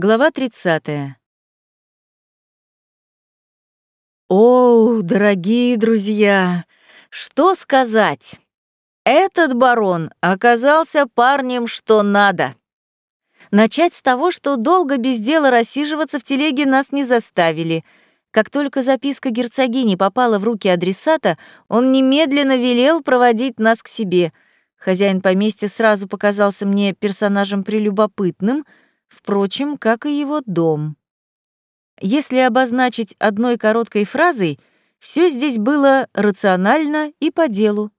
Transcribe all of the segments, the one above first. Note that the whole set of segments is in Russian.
Глава 30. О, дорогие друзья, что сказать? Этот барон оказался парнем что надо. Начать с того, что долго без дела рассиживаться в телеге нас не заставили. Как только записка герцогини попала в руки адресата, он немедленно велел проводить нас к себе. Хозяин поместья сразу показался мне персонажем прелюбопытным — впрочем, как и его дом. Если обозначить одной короткой фразой, все здесь было рационально и по делу.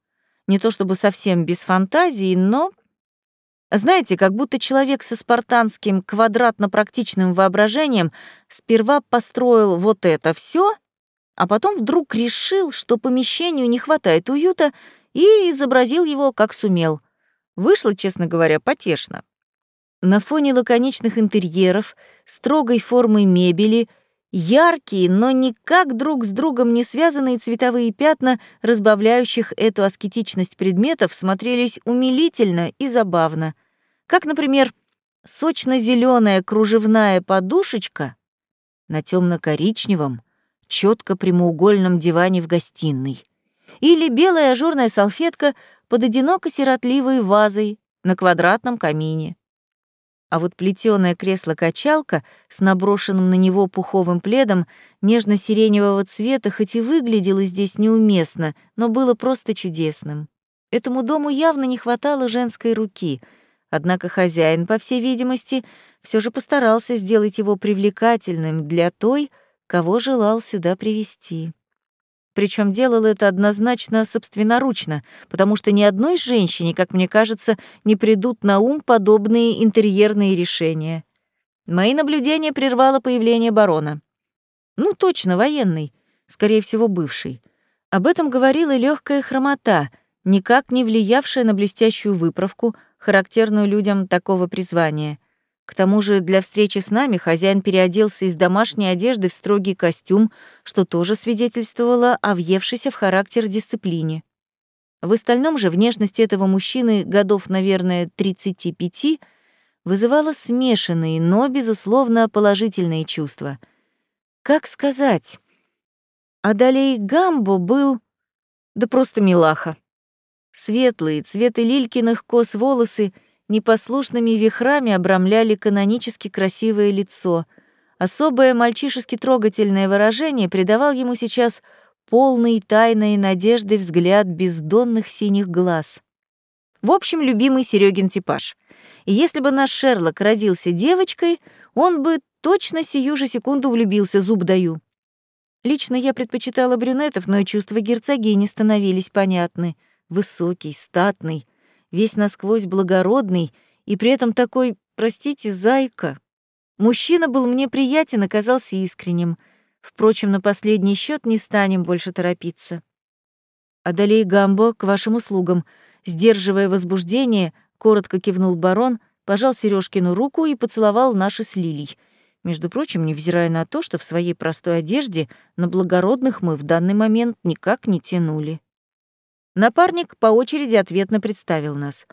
Не то чтобы совсем без фантазии, но... Знаете, как будто человек со спартанским квадратно-практичным воображением сперва построил вот это все, а потом вдруг решил, что помещению не хватает уюта, и изобразил его как сумел. Вышло, честно говоря, потешно. На фоне лаконичных интерьеров, строгой формы мебели, яркие, но никак друг с другом не связанные цветовые пятна, разбавляющих эту аскетичность предметов, смотрелись умилительно и забавно. Как, например, сочно зеленая кружевная подушечка на темно коричневом четко прямоугольном диване в гостиной. Или белая ажурная салфетка под одиноко-сиротливой вазой на квадратном камине а вот плетёное кресло-качалка с наброшенным на него пуховым пледом нежно-сиреневого цвета хоть и выглядело здесь неуместно, но было просто чудесным. Этому дому явно не хватало женской руки, однако хозяин, по всей видимости, все же постарался сделать его привлекательным для той, кого желал сюда привести. Причем делал это однозначно собственноручно, потому что ни одной женщине, как мне кажется, не придут на ум подобные интерьерные решения. Мои наблюдения прервало появление барона. Ну, точно, военный, скорее всего, бывший. Об этом говорила легкая хромота, никак не влиявшая на блестящую выправку, характерную людям такого призвания — к тому же для встречи с нами хозяин переоделся из домашней одежды в строгий костюм, что тоже свидетельствовало о въевшейся в характер дисциплине. В остальном же внешность этого мужчины годов, наверное, 35 вызывала смешанные, но, безусловно, положительные чувства. Как сказать? Адалей Гамбо был... да просто милаха. Светлые, цветы лилькиных кос волосы — непослушными вихрами обрамляли канонически красивое лицо. Особое мальчишески трогательное выражение придавал ему сейчас полный тайной надежды взгляд бездонных синих глаз. В общем, любимый Серегин типаж. И если бы наш Шерлок родился девочкой, он бы точно сию же секунду влюбился, зуб даю. Лично я предпочитала брюнетов, но и чувства герцогини становились понятны. Высокий, статный, весь насквозь благородный и при этом такой, простите, зайка. Мужчина был мне приятен казался искренним. Впрочем, на последний счет не станем больше торопиться. Адалей Гамбо, к вашим услугам. Сдерживая возбуждение, коротко кивнул барон, пожал Сережкину руку и поцеловал наши с Лилей. Между прочим, невзирая на то, что в своей простой одежде на благородных мы в данный момент никак не тянули. Напарник по очереди ответно представил нас.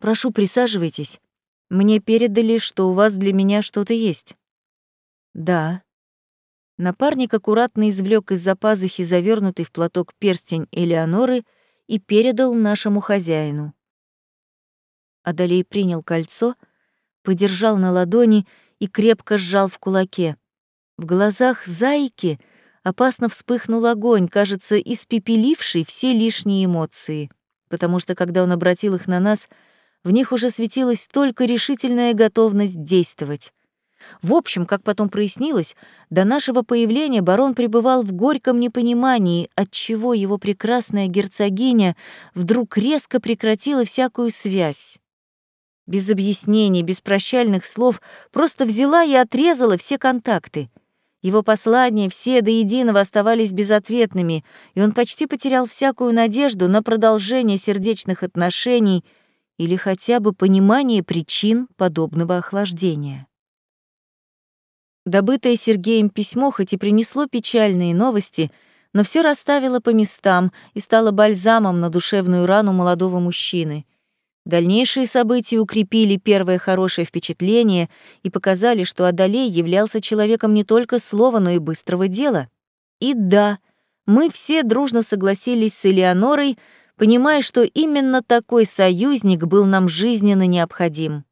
«Прошу, присаживайтесь. Мне передали, что у вас для меня что-то есть». «Да». Напарник аккуратно извлек из-за пазухи завернутый в платок перстень Элеоноры и передал нашему хозяину. Адалей принял кольцо, подержал на ладони и крепко сжал в кулаке. В глазах зайки — опасно вспыхнул огонь, кажется, испепеливший все лишние эмоции, потому что, когда он обратил их на нас, в них уже светилась только решительная готовность действовать. В общем, как потом прояснилось, до нашего появления барон пребывал в горьком непонимании, отчего его прекрасная герцогиня вдруг резко прекратила всякую связь. Без объяснений, без прощальных слов, просто взяла и отрезала все контакты. Его послания все до единого оставались безответными, и он почти потерял всякую надежду на продолжение сердечных отношений или хотя бы понимание причин подобного охлаждения. Добытое Сергеем письмо хоть и принесло печальные новости, но все расставило по местам и стало бальзамом на душевную рану молодого мужчины. Дальнейшие события укрепили первое хорошее впечатление и показали, что Адалей являлся человеком не только слова, но и быстрого дела. И да, мы все дружно согласились с Элеонорой, понимая, что именно такой союзник был нам жизненно необходим.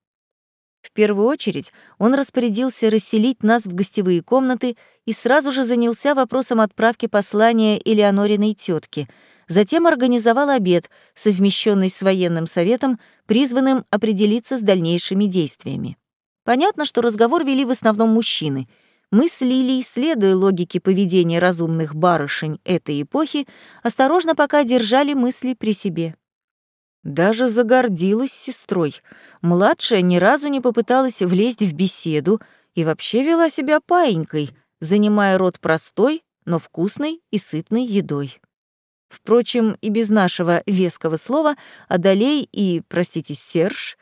В первую очередь он распорядился расселить нас в гостевые комнаты и сразу же занялся вопросом отправки послания Элеонориной тетке — Затем организовал обед, совмещенный с военным советом, призванным определиться с дальнейшими действиями. Понятно, что разговор вели в основном мужчины. Мы с Лилией, следуя логике поведения разумных барышень этой эпохи, осторожно пока держали мысли при себе. Даже загордилась сестрой. Младшая ни разу не попыталась влезть в беседу и вообще вела себя паинькой, занимая рот простой, но вкусной и сытной едой. Впрочем, и без нашего веского слова Адалей и, простите, Серж,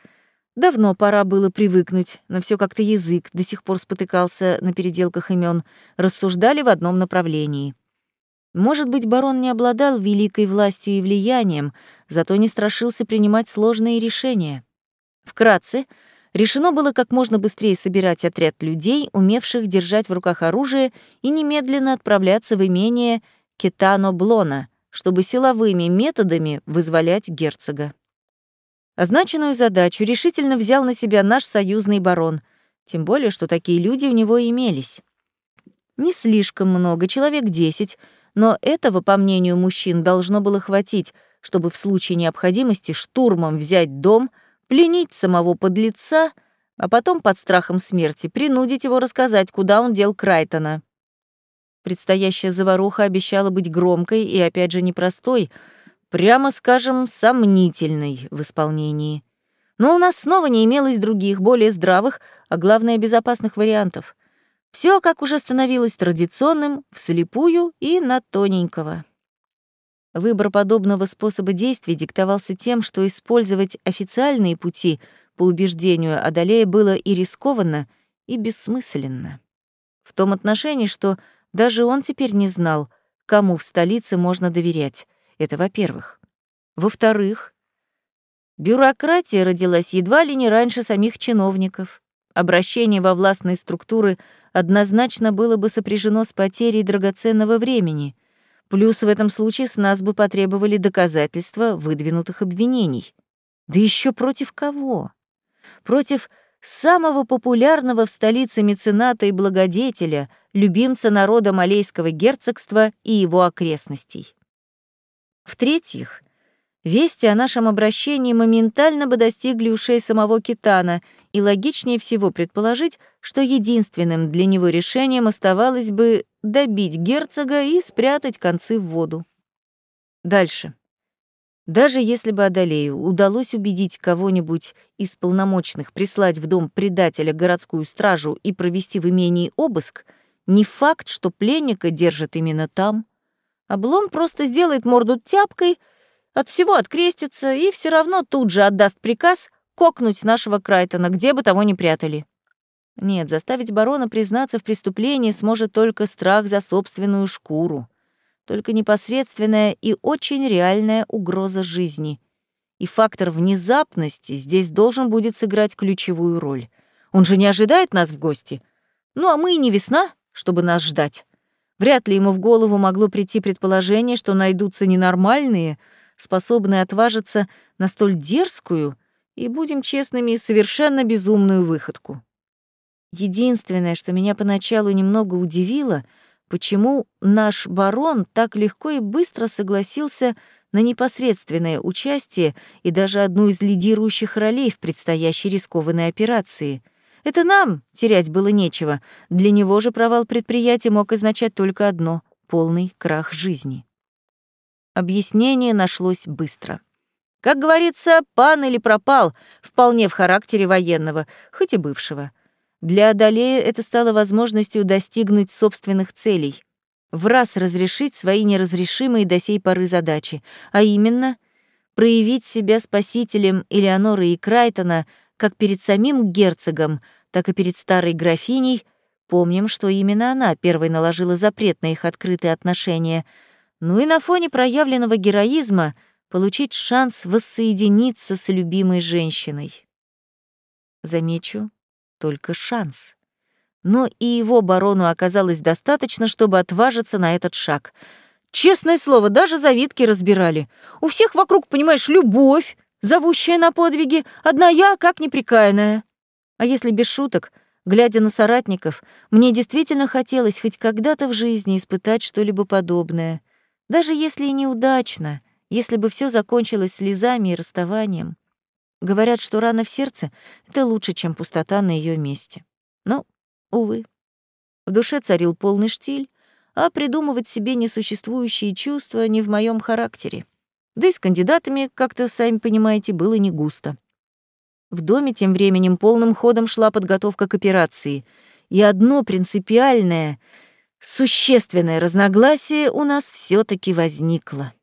давно пора было привыкнуть, но все как-то язык до сих пор спотыкался на переделках имен, рассуждали в одном направлении. Может быть, барон не обладал великой властью и влиянием, зато не страшился принимать сложные решения. Вкратце, решено было как можно быстрее собирать отряд людей, умевших держать в руках оружие, и немедленно отправляться в имение Кетано-Блона — чтобы силовыми методами вызволять герцога. Означенную задачу решительно взял на себя наш союзный барон, тем более, что такие люди у него имелись. Не слишком много, человек десять, но этого, по мнению мужчин, должно было хватить, чтобы в случае необходимости штурмом взять дом, пленить самого подлеца, а потом под страхом смерти принудить его рассказать, куда он дел Крайтона. Предстоящая заваруха обещала быть громкой и, опять же, непростой, прямо скажем, сомнительной в исполнении. Но у нас снова не имелось других, более здравых, а главное, безопасных вариантов. Все, как уже становилось традиционным, вслепую и на тоненького. Выбор подобного способа действий диктовался тем, что использовать официальные пути по убеждению Адалея было и рискованно, и бессмысленно. В том отношении, что даже он теперь не знал, кому в столице можно доверять. Это во-первых. Во-вторых, бюрократия родилась едва ли не раньше самих чиновников. Обращение во властные структуры однозначно было бы сопряжено с потерей драгоценного времени. Плюс в этом случае с нас бы потребовали доказательства выдвинутых обвинений. Да еще против кого? Против самого популярного в столице мецената и благодетеля, любимца народа Малейского герцогства и его окрестностей. В-третьих, вести о нашем обращении моментально бы достигли ушей самого Китана, и логичнее всего предположить, что единственным для него решением оставалось бы добить герцога и спрятать концы в воду. Дальше. Даже если бы Адалею удалось убедить кого-нибудь из полномочных прислать в дом предателя городскую стражу и провести в имении обыск, не факт, что пленника держат именно там. Облон просто сделает морду тяпкой, от всего открестится и все равно тут же отдаст приказ кокнуть нашего Крайтона, где бы того ни прятали. Нет, заставить барона признаться в преступлении сможет только страх за собственную шкуру только непосредственная и очень реальная угроза жизни. И фактор внезапности здесь должен будет сыграть ключевую роль. Он же не ожидает нас в гости. Ну, а мы и не весна, чтобы нас ждать. Вряд ли ему в голову могло прийти предположение, что найдутся ненормальные, способные отважиться на столь дерзкую и, будем честными, совершенно безумную выходку. Единственное, что меня поначалу немного удивило — почему наш барон так легко и быстро согласился на непосредственное участие и даже одну из лидирующих ролей в предстоящей рискованной операции. Это нам терять было нечего, для него же провал предприятия мог означать только одно — полный крах жизни. Объяснение нашлось быстро. Как говорится, пан или пропал, вполне в характере военного, хоть и бывшего. Для Адалея это стало возможностью достигнуть собственных целей, в раз разрешить свои неразрешимые до сей поры задачи, а именно проявить себя спасителем Элеоноры и Крайтона как перед самим герцогом, так и перед старой графиней, помним, что именно она первой наложила запрет на их открытые отношения, ну и на фоне проявленного героизма получить шанс воссоединиться с любимой женщиной. Замечу, только шанс. Но и его барону оказалось достаточно, чтобы отважиться на этот шаг. Честное слово, даже завитки разбирали. У всех вокруг, понимаешь, любовь, зовущая на подвиги, одна я, как неприкаянная. А если без шуток, глядя на соратников, мне действительно хотелось хоть когда-то в жизни испытать что-либо подобное. Даже если и неудачно, если бы все закончилось слезами и расставанием. Говорят, что рана в сердце — это лучше, чем пустота на ее месте. Но, увы. В душе царил полный штиль, а придумывать себе несуществующие чувства не в моем характере. Да и с кандидатами, как-то, сами понимаете, было не густо. В доме тем временем полным ходом шла подготовка к операции, и одно принципиальное, существенное разногласие у нас все таки возникло.